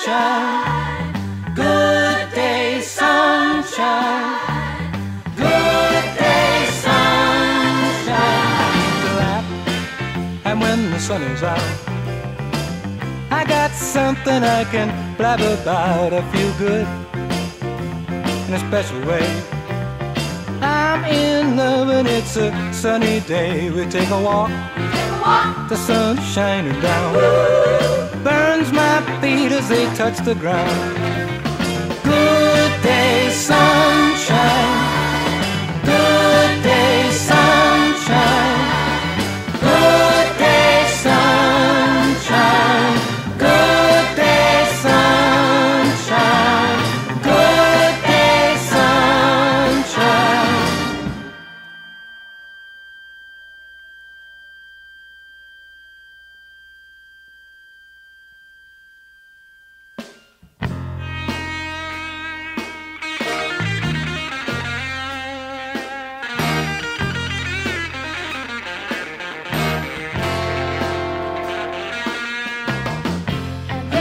sunshine. Good day, sunshine. Good day, sunshine. Laugh, and when the sun is out, I got something I can blab about. I feel good in a special way. I'm in love and it's a sunny day. We take a walk, the sun's shining down. Burns my feet as they touch the ground. Good day, sunshine.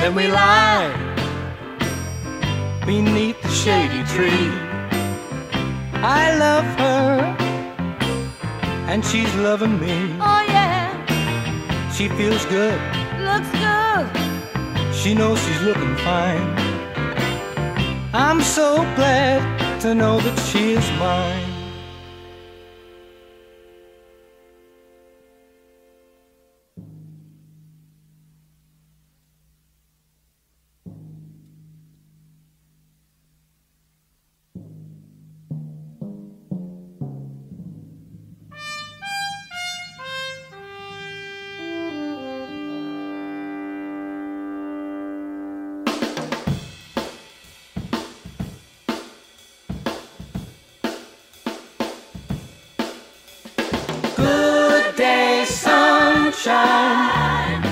And we lie beneath the shady tree. I love her, and she's loving me. Oh yeah, She feels good, looks good. she knows she's looking fine. I'm so glad to know that she is mine. Sunshine.